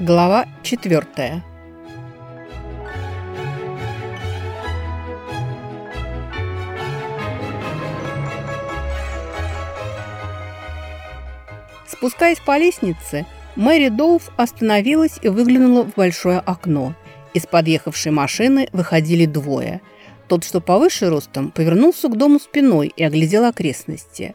Глава четвертая. Спускаясь по лестнице, Мэри Доуф остановилась и выглянула в большое окно. Из подъехавшей машины выходили двое. Тот, что повыше ростом, повернулся к дому спиной и оглядел окрестности.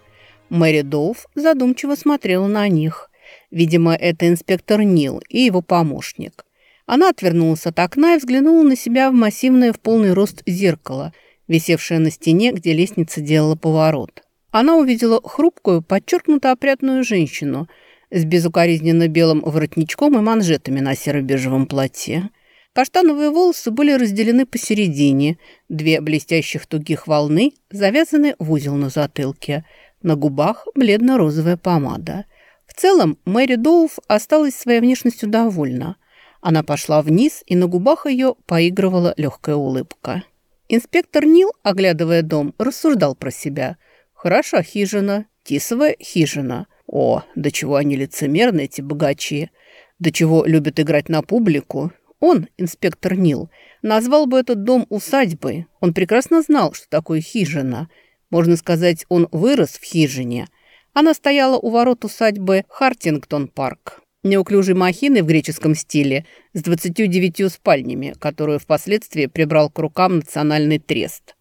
Мэри Доуф задумчиво смотрела на них – Видимо, это инспектор Нил и его помощник. Она отвернулась от окна и взглянула на себя в массивное в полный рост зеркало, висевшее на стене, где лестница делала поворот. Она увидела хрупкую, подчеркнуто опрятную женщину с безукоризненно белым воротничком и манжетами на серо-бежевом платье. Каштановые волосы были разделены посередине, две блестящих тугих волны завязаны в узел на затылке, на губах бледно-розовая помада – в целом, Мэри Доуф осталась своей внешностью довольна. Она пошла вниз, и на губах ее поигрывала легкая улыбка. Инспектор Нил, оглядывая дом, рассуждал про себя. «Хороша хижина, тисовая хижина. О, до чего они лицемерны, эти богачи. До чего любят играть на публику. Он, инспектор Нил, назвал бы этот дом усадьбой. Он прекрасно знал, что такое хижина. Можно сказать, он вырос в хижине, она стояла у ворот усадьбы Хартингтон-парк, неуклюжей махины в греческом стиле с 29 спальнями, которую впоследствии прибрал к рукам Национальный трест.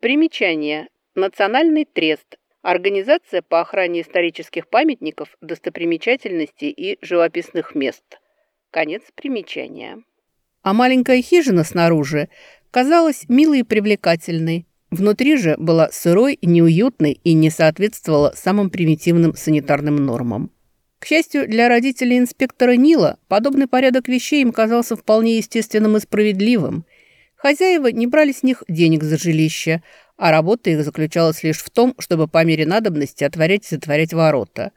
Примечание. Национальный трест – организация по охране исторических памятников, достопримечательностей и живописных мест. Конец примечания. А маленькая хижина снаружи казалась милой и привлекательной, Внутри же была сырой, неуютной и не соответствовала самым примитивным санитарным нормам. К счастью для родителей инспектора Нила, подобный порядок вещей им казался вполне естественным и справедливым. Хозяева не брали с них денег за жилище, а работа их заключалась лишь в том, чтобы по мере надобности отворять и затворять ворота.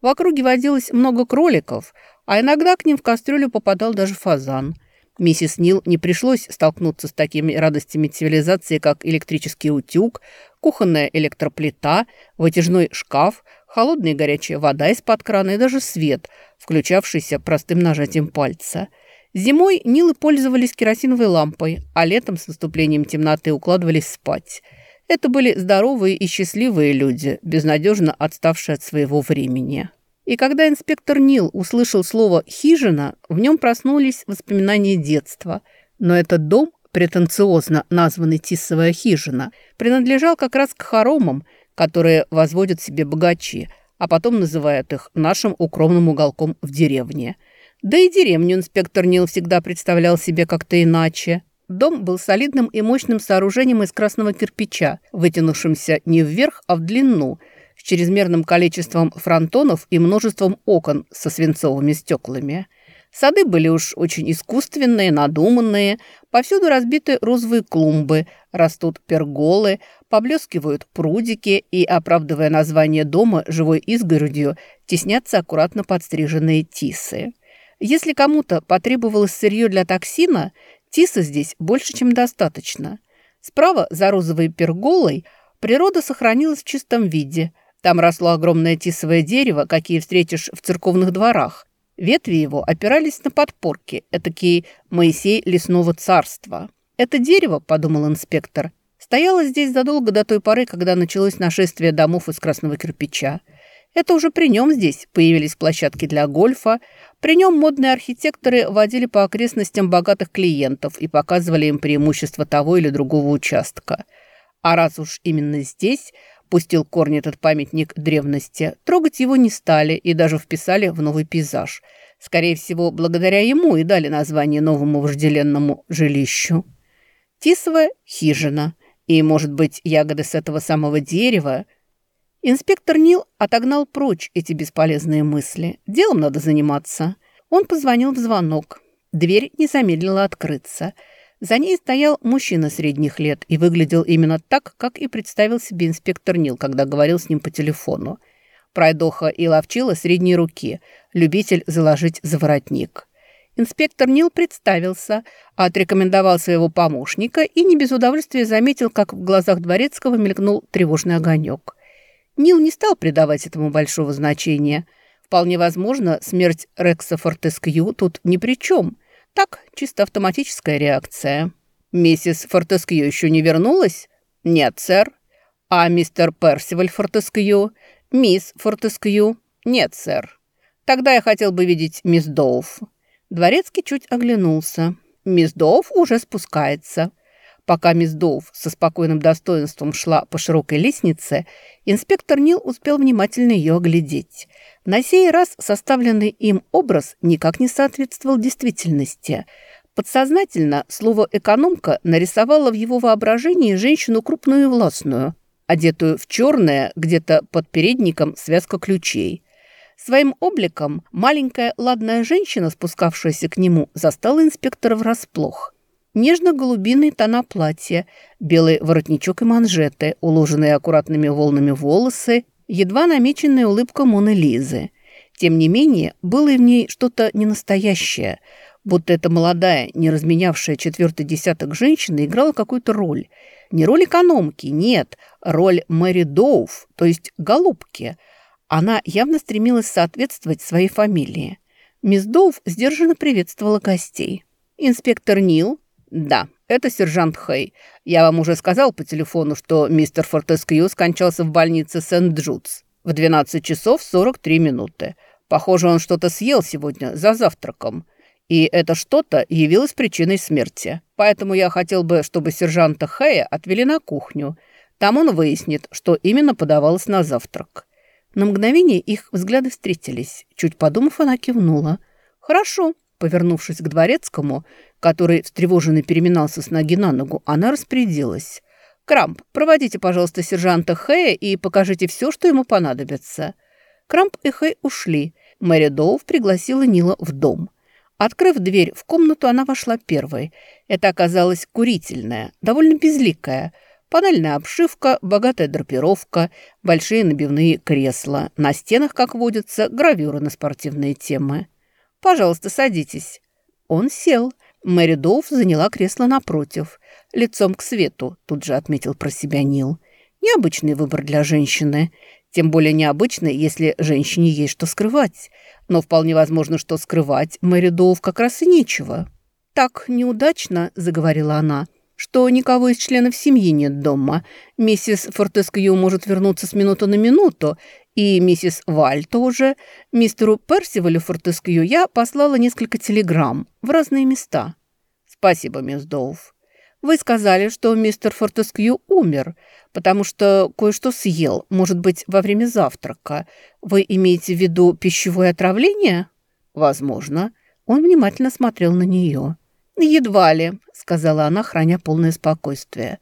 В округе водилось много кроликов, а иногда к ним в кастрюлю попадал даже фазан – Миссис Нил не пришлось столкнуться с такими радостями цивилизации, как электрический утюг, кухонная электроплита, вытяжной шкаф, холодная и горячая вода из-под крана и даже свет, включавшийся простым нажатием пальца. Зимой Нилы пользовались керосиновой лампой, а летом с наступлением темноты укладывались спать. Это были здоровые и счастливые люди, безнадежно отставшие от своего времени. И когда инспектор Нил услышал слово «хижина», в нем проснулись воспоминания детства. Но этот дом, претенциозно названный Тисовая хижина, принадлежал как раз к хоромам, которые возводят себе богачи, а потом называют их нашим укромным уголком в деревне. Да и деревню инспектор Нил всегда представлял себе как-то иначе. Дом был солидным и мощным сооружением из красного кирпича, вытянувшимся не вверх, а в длину – чрезмерным количеством фронтонов и множеством окон со свинцовыми стеклами. Сады были уж очень искусственные, надуманные, повсюду разбиты розовые клумбы, растут перголы, поблескивают прудики и, оправдывая название дома живой изгородью, теснятся аккуратно подстриженные тисы. Если кому-то потребовалось сырье для токсина, тиса здесь больше, чем достаточно. Справа, за розовой перголой, природа сохранилась в чистом виде – там росло огромное тисовое дерево, какие встретишь в церковных дворах. Ветви его опирались на подпорки, этакий Моисей лесного царства. «Это дерево», — подумал инспектор, — стояло здесь задолго до той поры, когда началось нашествие домов из красного кирпича. Это уже при нем здесь появились площадки для гольфа, при нем модные архитекторы водили по окрестностям богатых клиентов и показывали им преимущества того или другого участка. А раз уж именно здесь – пустил корни этот памятник древности, трогать его не стали и даже вписали в новый пейзаж. Скорее всего, благодаря ему и дали название новому вожделенному жилищу. Тисовая хижина. И, может быть, ягоды с этого самого дерева. Инспектор Нил отогнал прочь эти бесполезные мысли. Делом надо заниматься. Он позвонил в звонок. Дверь не замедлила открыться – за ней стоял мужчина средних лет и выглядел именно так, как и представил себе инспектор Нил, когда говорил с ним по телефону. Пройдоха и ловчила средней руки, любитель заложить за воротник. Инспектор Нил представился, отрекомендовал своего помощника и не без удовольствия заметил, как в глазах Дворецкого мелькнул тревожный огонек. Нил не стал придавать этому большого значения. Вполне возможно, смерть Рекса Фортескью тут ни при чем. Так, чисто автоматическая реакция. Миссис Фортескью еще не вернулась? Нет, сэр. А мистер Персиваль Фортескью? Мисс Фортескью? Нет, сэр. Тогда я хотел бы видеть мисс Доуф. Дворецкий чуть оглянулся. Мисс Доуф уже спускается. Пока мисс Доуф со спокойным достоинством шла по широкой лестнице, инспектор Нил успел внимательно ее оглядеть. На сей раз составленный им образ никак не соответствовал действительности. Подсознательно слово «экономка» нарисовало в его воображении женщину крупную и властную, одетую в черное, где-то под передником связка ключей. Своим обликом маленькая ладная женщина, спускавшаяся к нему, застала инспектора врасплох. Нежно-голубиные тона платья, белый воротничок и манжеты, уложенные аккуратными волнами волосы, едва намеченная улыбка Моны Лизы. Тем не менее, было и в ней что-то ненастоящее, будто эта молодая, не разменявшая четвертый десяток женщина играла какую-то роль. Не роль экономки, нет, роль Мэри Доуф, то есть голубки. Она явно стремилась соответствовать своей фамилии. Мисс Доуф сдержанно приветствовала гостей. «Инспектор Нил?» «Да, это сержант Хей. Я вам уже сказал по телефону, что мистер Фортескью скончался в больнице Сент-Джудс в 12 часов 43 минуты. Похоже, он что-то съел сегодня за завтраком. И это что-то явилось причиной смерти. Поэтому я хотел бы, чтобы сержанта Хэя отвели на кухню. Там он выяснит, что именно подавалось на завтрак». На мгновение их взгляды встретились. Чуть подумав, она кивнула. «Хорошо». Повернувшись к дворецкому, который встревоженно переминался с ноги на ногу, она распорядилась. «Крамп, проводите, пожалуйста, сержанта Хэя и покажите все, что ему понадобится». Крамп и Хэй ушли. Мэри Доув пригласила Нила в дом. Открыв дверь в комнату, она вошла первой. Это оказалась курительная, довольно безликая. Панельная обшивка, богатая драпировка, большие набивные кресла. На стенах, как водится, гравюры на спортивные темы. «Пожалуйста, садитесь». Он сел. Мэри Доуф заняла кресло напротив. Лицом к свету, тут же отметил про себя Нил. Необычный выбор для женщины. Тем более необычный, если женщине есть что скрывать. Но вполне возможно, что скрывать Мэри Доуф как раз и нечего. «Так неудачно», — заговорила она, — «что никого из членов семьи нет дома. Миссис Фортескью может вернуться с минуты на минуту, и миссис Валь тоже. Мистеру Персивалю Фортескью я послала несколько телеграмм в разные места. Спасибо, мисс Доуф. Вы сказали, что мистер Фортескью умер, потому что кое-что съел, может быть, во время завтрака. Вы имеете в виду пищевое отравление? Возможно. Он внимательно смотрел на нее. «Едва ли», — сказала она, храня полное спокойствие.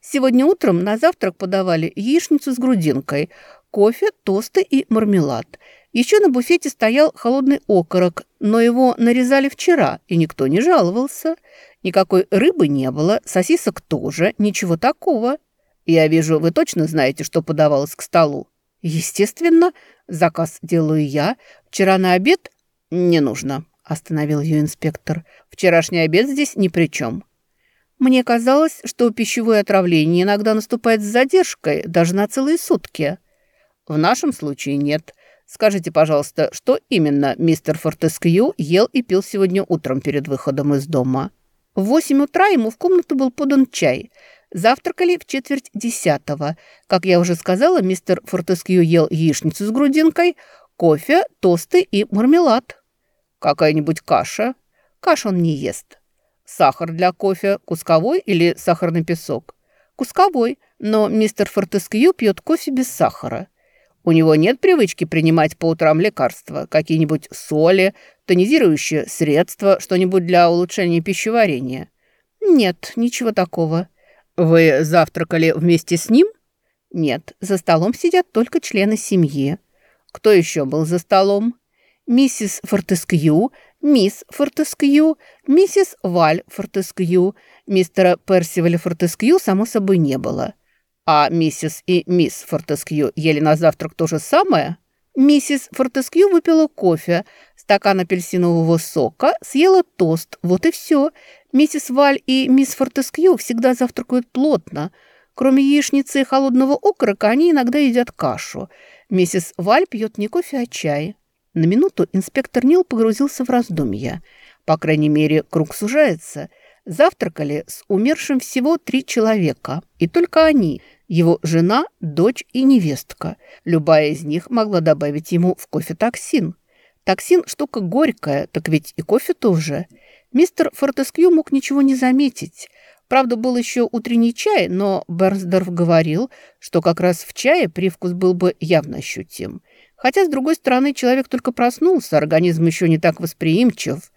«Сегодня утром на завтрак подавали яичницу с грудинкой кофе, тосты и мармелад. Еще на буфете стоял холодный окорок, но его нарезали вчера, и никто не жаловался. Никакой рыбы не было, сосисок тоже, ничего такого. Я вижу, вы точно знаете, что подавалось к столу. Естественно, заказ делаю я. Вчера на обед не нужно, остановил ее инспектор. Вчерашний обед здесь ни при чем. Мне казалось, что пищевое отравление иногда наступает с задержкой, даже на целые сутки. В нашем случае нет. Скажите, пожалуйста, что именно мистер Фортескью ел и пил сегодня утром перед выходом из дома? В восемь утра ему в комнату был подан чай. Завтракали в четверть десятого. Как я уже сказала, мистер Фортескью ел яичницу с грудинкой, кофе, тосты и мармелад. Какая-нибудь каша? Каш он не ест. Сахар для кофе кусковой или сахарный песок? Кусковой, но мистер Фортескью пьет кофе без сахара. У него нет привычки принимать по утрам лекарства, какие-нибудь соли, тонизирующие средства, что-нибудь для улучшения пищеварения? Нет, ничего такого. Вы завтракали вместе с ним? Нет, за столом сидят только члены семьи. Кто еще был за столом? Миссис Фортескью, мисс Фортескью, миссис Валь Фортескью. Мистера Персиваля Фортескью, само собой, не было. А миссис и мисс Фортескью ели на завтрак то же самое? Миссис Фортескью выпила кофе, стакан апельсинового сока, съела тост. Вот и все. Миссис Валь и мисс Фортескью всегда завтракают плотно. Кроме яичницы и холодного окорока, они иногда едят кашу. Миссис Валь пьет не кофе, а чай. На минуту инспектор Нил погрузился в раздумья. По крайней мере, круг сужается. Завтракали с умершим всего три человека, и только они – его жена, дочь и невестка. Любая из них могла добавить ему в кофе токсин. Токсин – штука горькая, так ведь и кофе тоже. Мистер Фортескью мог ничего не заметить. Правда, был еще утренний чай, но Берсдорф говорил, что как раз в чае привкус был бы явно ощутим. Хотя, с другой стороны, человек только проснулся, организм еще не так восприимчив.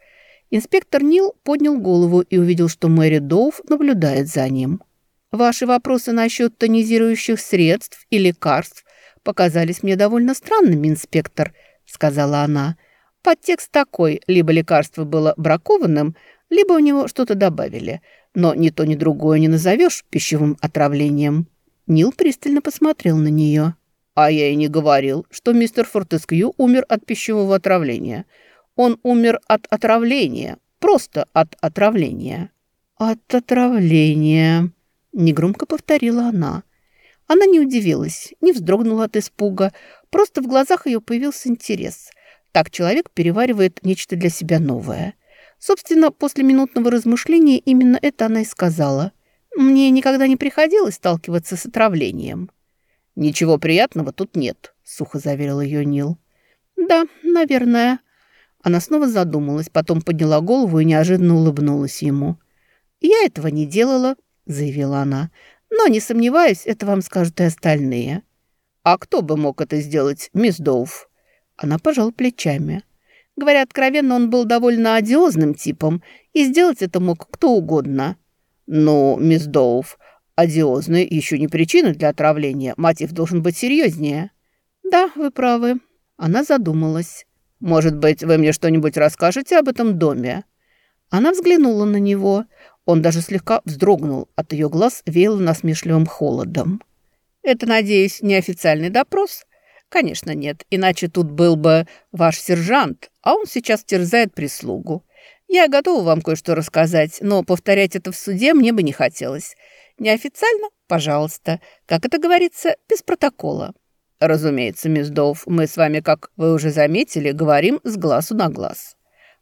Инспектор Нил поднял голову и увидел, что Мэри Доуф наблюдает за ним. «Ваши вопросы насчет тонизирующих средств и лекарств показались мне довольно странными, инспектор», — сказала она. «Подтекст такой, либо лекарство было бракованным, либо у него что-то добавили, но ни то, ни другое не назовешь пищевым отравлением». Нил пристально посмотрел на нее. «А я и не говорил, что мистер Фортескью умер от пищевого отравления. Он умер от отравления, просто от отравления». «От отравления», — негромко повторила она. Она не удивилась, не вздрогнула от испуга, просто в глазах ее появился интерес. Так человек переваривает нечто для себя новое. Собственно, после минутного размышления именно это она и сказала. «Мне никогда не приходилось сталкиваться с отравлением». «Ничего приятного тут нет», — сухо заверил ее Нил. «Да, наверное». Она снова задумалась, потом подняла голову и неожиданно улыбнулась ему. «Я этого не делала», — заявила она. «Но, не сомневаюсь, это вам скажут и остальные». «А кто бы мог это сделать, мисс Доуф?» Она пожала плечами. Говоря откровенно, он был довольно одиозным типом, и сделать это мог кто угодно. «Ну, мисс Доуф, одиозный еще не причина для отравления. Мотив должен быть серьезнее». «Да, вы правы». Она задумалась. «Может быть, вы мне что-нибудь расскажете об этом доме?» Она взглянула на него. Он даже слегка вздрогнул. От ее глаз веяло насмешливым холодом. «Это, надеюсь, неофициальный допрос?» «Конечно нет, иначе тут был бы ваш сержант, а он сейчас терзает прислугу. Я готова вам кое-что рассказать, но повторять это в суде мне бы не хотелось. Неофициально, пожалуйста, как это говорится, без протокола». «Разумеется, мисс Доуф, мы с вами, как вы уже заметили, говорим с глазу на глаз».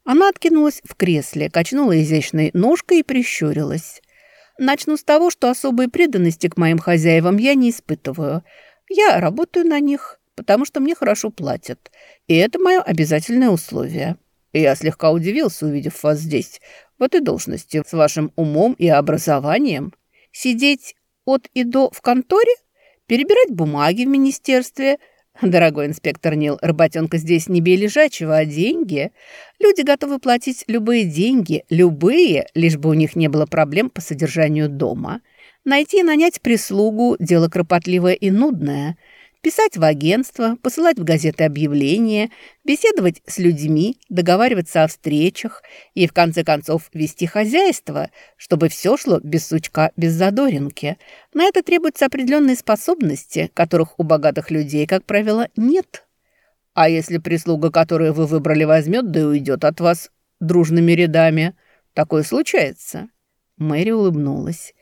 Она откинулась в кресле, качнула изящной ножкой и прищурилась. «Начну с того, что особой преданности к моим хозяевам я не испытываю. Я работаю на них, потому что мне хорошо платят. И это мое обязательное условие. Я слегка удивился, увидев вас здесь, в этой должности, с вашим умом и образованием. Сидеть от и до в конторе? Перебирать бумаги в министерстве – Дорогой инспектор Нил, работенка здесь не бей лежачего, а деньги. Люди готовы платить любые деньги, любые, лишь бы у них не было проблем по содержанию дома. Найти и нанять прислугу – дело кропотливое и нудное – писать в агентство, посылать в газеты объявления, беседовать с людьми, договариваться о встречах и, в конце концов, вести хозяйство, чтобы все шло без сучка, без задоринки. На это требуются определенные способности, которых у богатых людей, как правило, нет. А если прислуга, которую вы выбрали, возьмет, да и уйдет от вас дружными рядами, такое случается?» Мэри улыбнулась.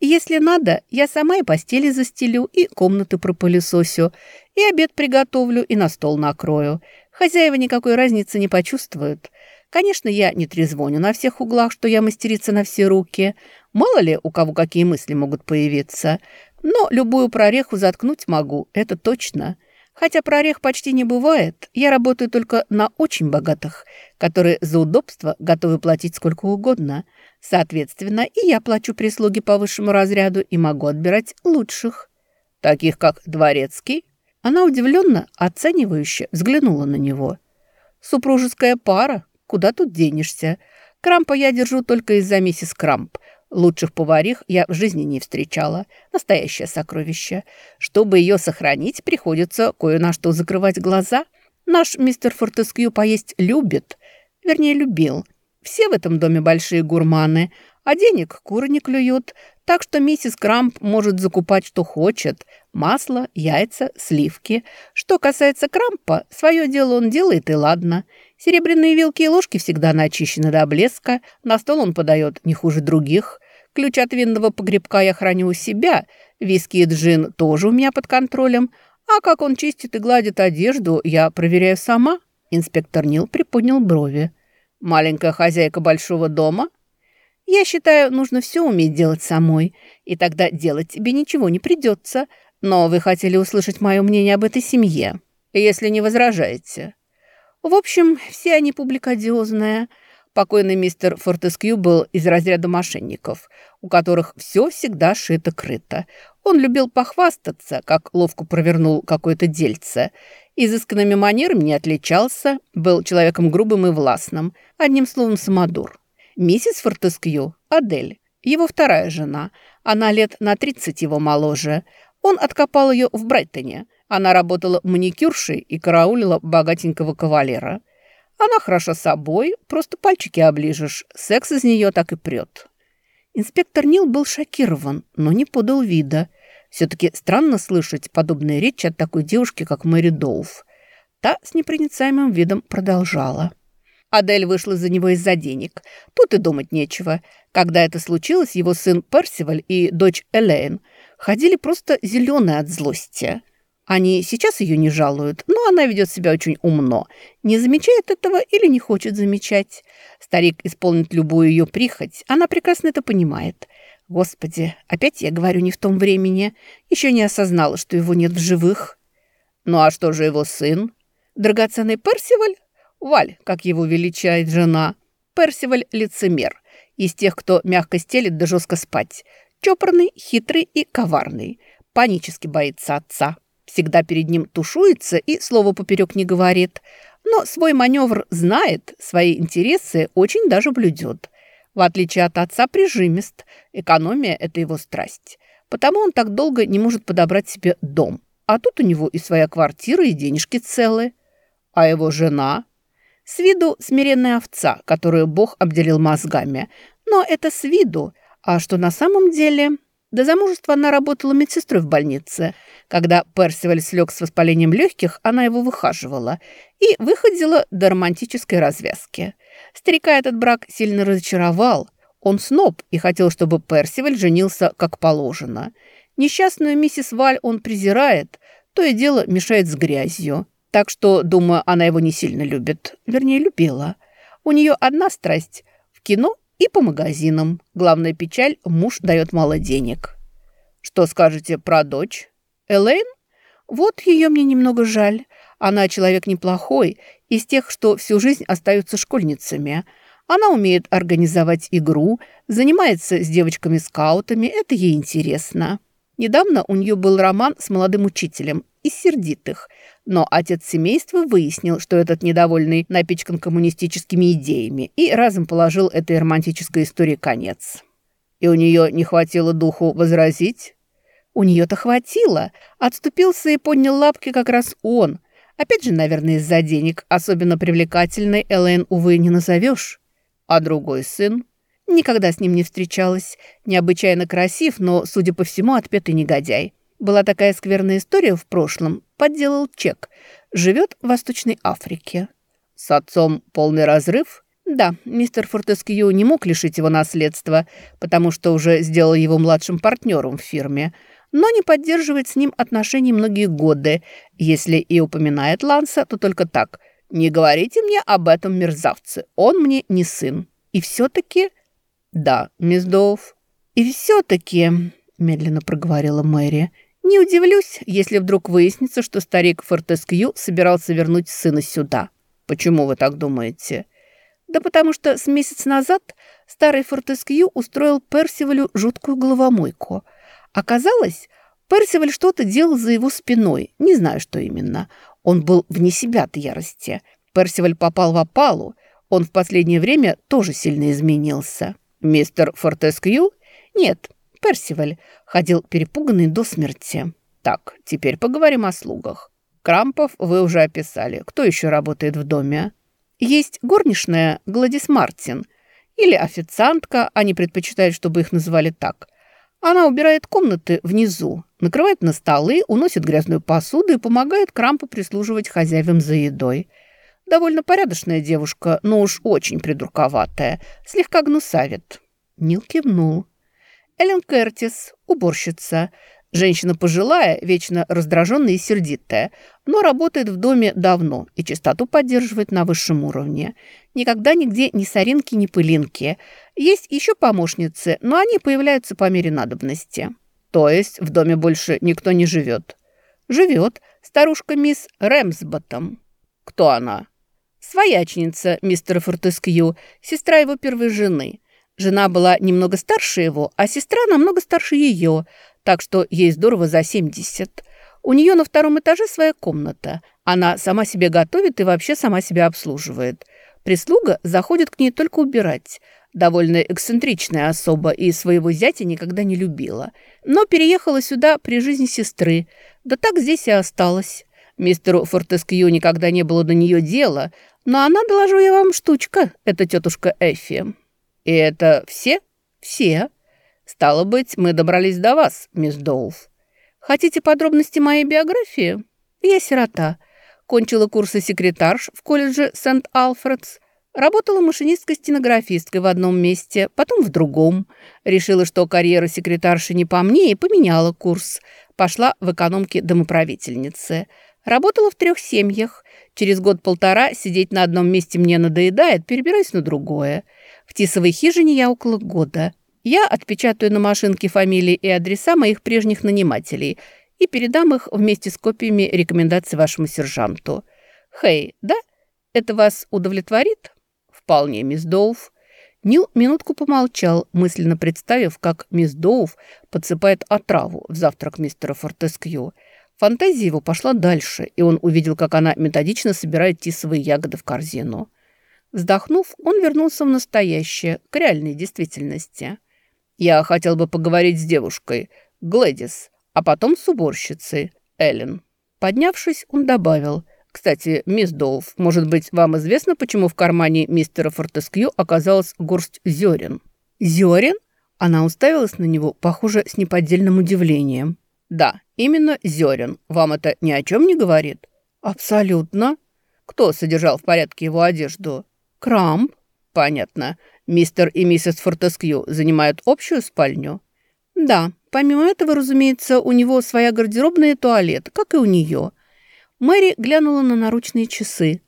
Если надо, я сама и постели застелю, и комнаты пропылесосю, и обед приготовлю, и на стол накрою. Хозяева никакой разницы не почувствуют. Конечно, я не трезвоню на всех углах, что я мастерица на все руки. Мало ли, у кого какие мысли могут появиться. Но любую прореху заткнуть могу, это точно. Хотя прорех почти не бывает, я работаю только на очень богатых, которые за удобство готовы платить сколько угодно – Соответственно, и я плачу прислуге по высшему разряду и могу отбирать лучших. Таких, как Дворецкий. Она удивленно, оценивающе взглянула на него. Супружеская пара. Куда тут денешься? Крампа я держу только из-за миссис Крамп. Лучших поварих я в жизни не встречала. Настоящее сокровище. Чтобы ее сохранить, приходится кое на что закрывать глаза. Наш мистер Фортескью поесть любит. Вернее, любил. Все в этом доме большие гурманы, а денег куры не клюют, так что миссис Крамп может закупать, что хочет. Масло, яйца, сливки. Что касается Крампа, свое дело он делает, и ладно. Серебряные вилки и ложки всегда начищены до блеска, на стол он подает не хуже других. Ключ от винного погребка я храню у себя, виски и джин тоже у меня под контролем, а как он чистит и гладит одежду, я проверяю сама. Инспектор Нил приподнял брови. «Маленькая хозяйка большого дома?» «Я считаю, нужно все уметь делать самой, и тогда делать тебе ничего не придется. Но вы хотели услышать мое мнение об этой семье, если не возражаете». В общем, все они публика одиозная. Покойный мистер Фортескью был из разряда мошенников, у которых все всегда шито-крыто. Он любил похвастаться, как ловко провернул какое-то дельце. Изысканными манерами не отличался, был человеком грубым и властным, одним словом, самодур. Миссис Фортескью, Адель, его вторая жена, она лет на 30 его моложе. Он откопал ее в Брайтоне – она работала маникюршей и караулила богатенького кавалера. Она хороша собой, просто пальчики оближешь. Секс из нее так и прет. Инспектор Нил был шокирован, но не подал вида. Все-таки странно слышать подобные речи от такой девушки, как Мэри Доуф. Та с непроницаемым видом продолжала. Адель вышла за него из-за денег. Тут и думать нечего. Когда это случилось, его сын Персиваль и дочь Элейн ходили просто зеленые от злости. Они сейчас ее не жалуют, но она ведет себя очень умно. Не замечает этого или не хочет замечать. Старик исполнит любую ее прихоть. Она прекрасно это понимает. Господи, опять я говорю не в том времени. Еще не осознала, что его нет в живых. Ну а что же его сын? Драгоценный Персиваль? Валь, как его величает жена. Персиваль – лицемер. Из тех, кто мягко стелит да жестко спать. Чопорный, хитрый и коварный. Панически боится отца всегда перед ним тушуется и слова поперек не говорит, но свой маневр знает, свои интересы очень даже блюдет. В отличие от отца прижимист, экономия – это его страсть. Потому он так долго не может подобрать себе дом. А тут у него и своя квартира, и денежки целые. А его жена? С виду смиренная овца, которую Бог обделил мозгами. Но это с виду. А что на самом деле? До замужества она работала медсестрой в больнице. Когда Персиваль слег с воспалением легких, она его выхаживала и выходила до романтической развязки. Старика этот брак сильно разочаровал. Он сноб и хотел, чтобы Персиваль женился как положено. Несчастную миссис Валь он презирает, то и дело мешает с грязью. Так что, думаю, она его не сильно любит. Вернее, любила. У нее одна страсть – в кино и по магазинам. Главная печаль – муж дает мало денег. Что скажете про дочь? Элейн? Вот ее мне немного жаль. Она человек неплохой, из тех, что всю жизнь остаются школьницами. Она умеет организовать игру, занимается с девочками-скаутами, это ей интересно. Недавно у нее был роман с молодым учителем из сердитых, но отец семейства выяснил, что этот недовольный напичкан коммунистическими идеями и разом положил этой романтической истории конец. И у нее не хватило духу возразить? У нее-то хватило. Отступился и поднял лапки как раз он. Опять же, наверное, из-за денег. Особенно привлекательной Элэйн, увы, не назовешь. А другой сын? Никогда с ним не встречалась. Необычайно красив, но, судя по всему, отпетый негодяй. Была такая скверная история в прошлом. Подделал чек. Живет в Восточной Африке. С отцом полный разрыв? Да, мистер Фортескью не мог лишить его наследства, потому что уже сделал его младшим партнером в фирме – но не поддерживает с ним отношений многие годы. Если и упоминает Ланса, то только так. «Не говорите мне об этом мерзавце, он мне не сын». И все-таки... «Да, мисс Доуф». «И все-таки...» – медленно проговорила Мэри. «Не удивлюсь, если вдруг выяснится, что старик Фортескью собирался вернуть сына сюда». «Почему вы так думаете?» «Да потому что с месяц назад старый Фортескью устроил Персивалю жуткую головомойку – Оказалось, Персиваль что-то делал за его спиной, не знаю, что именно. Он был вне себя от ярости. Персиваль попал в опалу. Он в последнее время тоже сильно изменился. Мистер Фортескью? Нет, Персиваль ходил перепуганный до смерти. Так, теперь поговорим о слугах. Крампов вы уже описали. Кто еще работает в доме? Есть горничная Гладис Мартин. Или официантка, они предпочитают, чтобы их называли так – она убирает комнаты внизу, накрывает на столы, уносит грязную посуду и помогает Крампу прислуживать хозяевам за едой. Довольно порядочная девушка, но уж очень придурковатая, слегка гнусавит. Нил кивнул. Эллен Кертис, уборщица. Женщина пожилая, вечно раздраженная и сердитая, но работает в доме давно и чистоту поддерживает на высшем уровне. Никогда нигде ни соринки, ни пылинки. Есть еще помощницы, но они появляются по мере надобности. То есть в доме больше никто не живет. Живет старушка мисс Рэмсботом. Кто она? Своячница мистера Фортескью, сестра его первой жены. Жена была немного старше его, а сестра намного старше ее – так что ей здорово за 70. У нее на втором этаже своя комната. Она сама себе готовит и вообще сама себя обслуживает. Прислуга заходит к ней только убирать. Довольно эксцентричная особа и своего зятя никогда не любила. Но переехала сюда при жизни сестры. Да так здесь и осталась. Мистеру Фортескью никогда не было до нее дела, но она, доложу я вам, штучка, это тетушка Эффи. И это все? Все. «Стало быть, мы добрались до вас, мисс Доуф. Хотите подробности моей биографии? Я сирота. Кончила курсы секретарш в колледже Сент-Алфредс. Работала машинисткой-стенографисткой в одном месте, потом в другом. Решила, что карьера секретарши не по мне, и поменяла курс. Пошла в экономке домоправительницы. Работала в трех семьях. Через год-полтора сидеть на одном месте мне надоедает, перебираюсь на другое. Тисовой хижине я около года. Я отпечатаю на машинке фамилии и адреса моих прежних нанимателей и передам их вместе с копиями рекомендаций вашему сержанту. Хей, да? Это вас удовлетворит? Вполне, мисс Доуф. Нил минутку помолчал, мысленно представив, как мисс Доуф подсыпает отраву в завтрак мистера Фортескью. Фантазия его пошла дальше, и он увидел, как она методично собирает тисовые ягоды в корзину. Вздохнув, он вернулся в настоящее, к реальной действительности. Я хотел бы поговорить с девушкой, Глэдис, а потом с уборщицей, Эллен. Поднявшись, он добавил. «Кстати, мисс Доуф, может быть, вам известно, почему в кармане мистера Фортескью оказалась горсть зерен?» «Зерен?» Она уставилась на него, похоже, с неподдельным удивлением. «Да, именно зерен. Вам это ни о чем не говорит?» «Абсолютно». «Кто содержал в порядке его одежду?» «Крамп». «Понятно. Мистер и миссис Фортескью занимают общую спальню? Да, помимо этого, разумеется, у него своя гардеробная и туалет, как и у нее. Мэри глянула на наручные часы.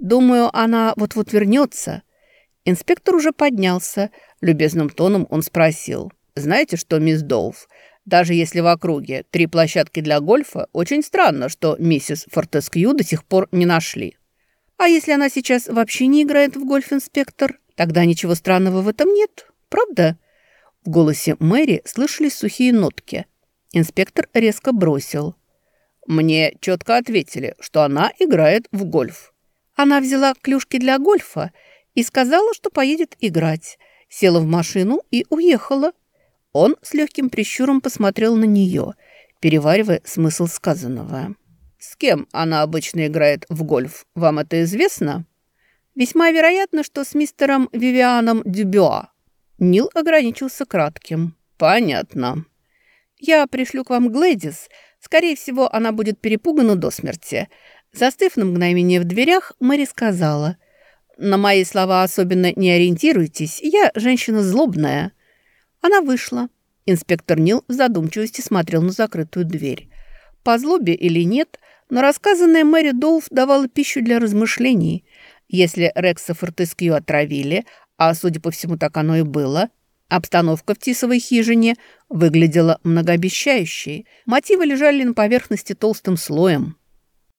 Думаю, она вот-вот вернется. Инспектор уже поднялся. Любезным тоном он спросил. «Знаете что, мисс Доуф, даже если в округе три площадки для гольфа, очень странно, что миссис Фортескью до сих пор не нашли». «А если она сейчас вообще не играет в гольф, инспектор?» Тогда ничего странного в этом нет, правда?» В голосе Мэри слышались сухие нотки. Инспектор резко бросил. «Мне четко ответили, что она играет в гольф». Она взяла клюшки для гольфа и сказала, что поедет играть. Села в машину и уехала. Он с легким прищуром посмотрел на нее, переваривая смысл сказанного. «С кем она обычно играет в гольф? Вам это известно?» Весьма вероятно, что с мистером Вивианом Дюбюа. Нил ограничился кратким. «Понятно. Я пришлю к вам Глэдис. Скорее всего, она будет перепугана до смерти». Застыв на мгновение в дверях, Мэри сказала. «На мои слова особенно не ориентируйтесь. Я женщина злобная». Она вышла. Инспектор Нил в задумчивости смотрел на закрытую дверь. По злобе или нет, но рассказанная Мэри Доуф давала пищу для размышлений. Если Рекса Фортескью отравили, а, судя по всему, так оно и было, обстановка в Тисовой хижине выглядела многообещающей. Мотивы лежали на поверхности толстым слоем.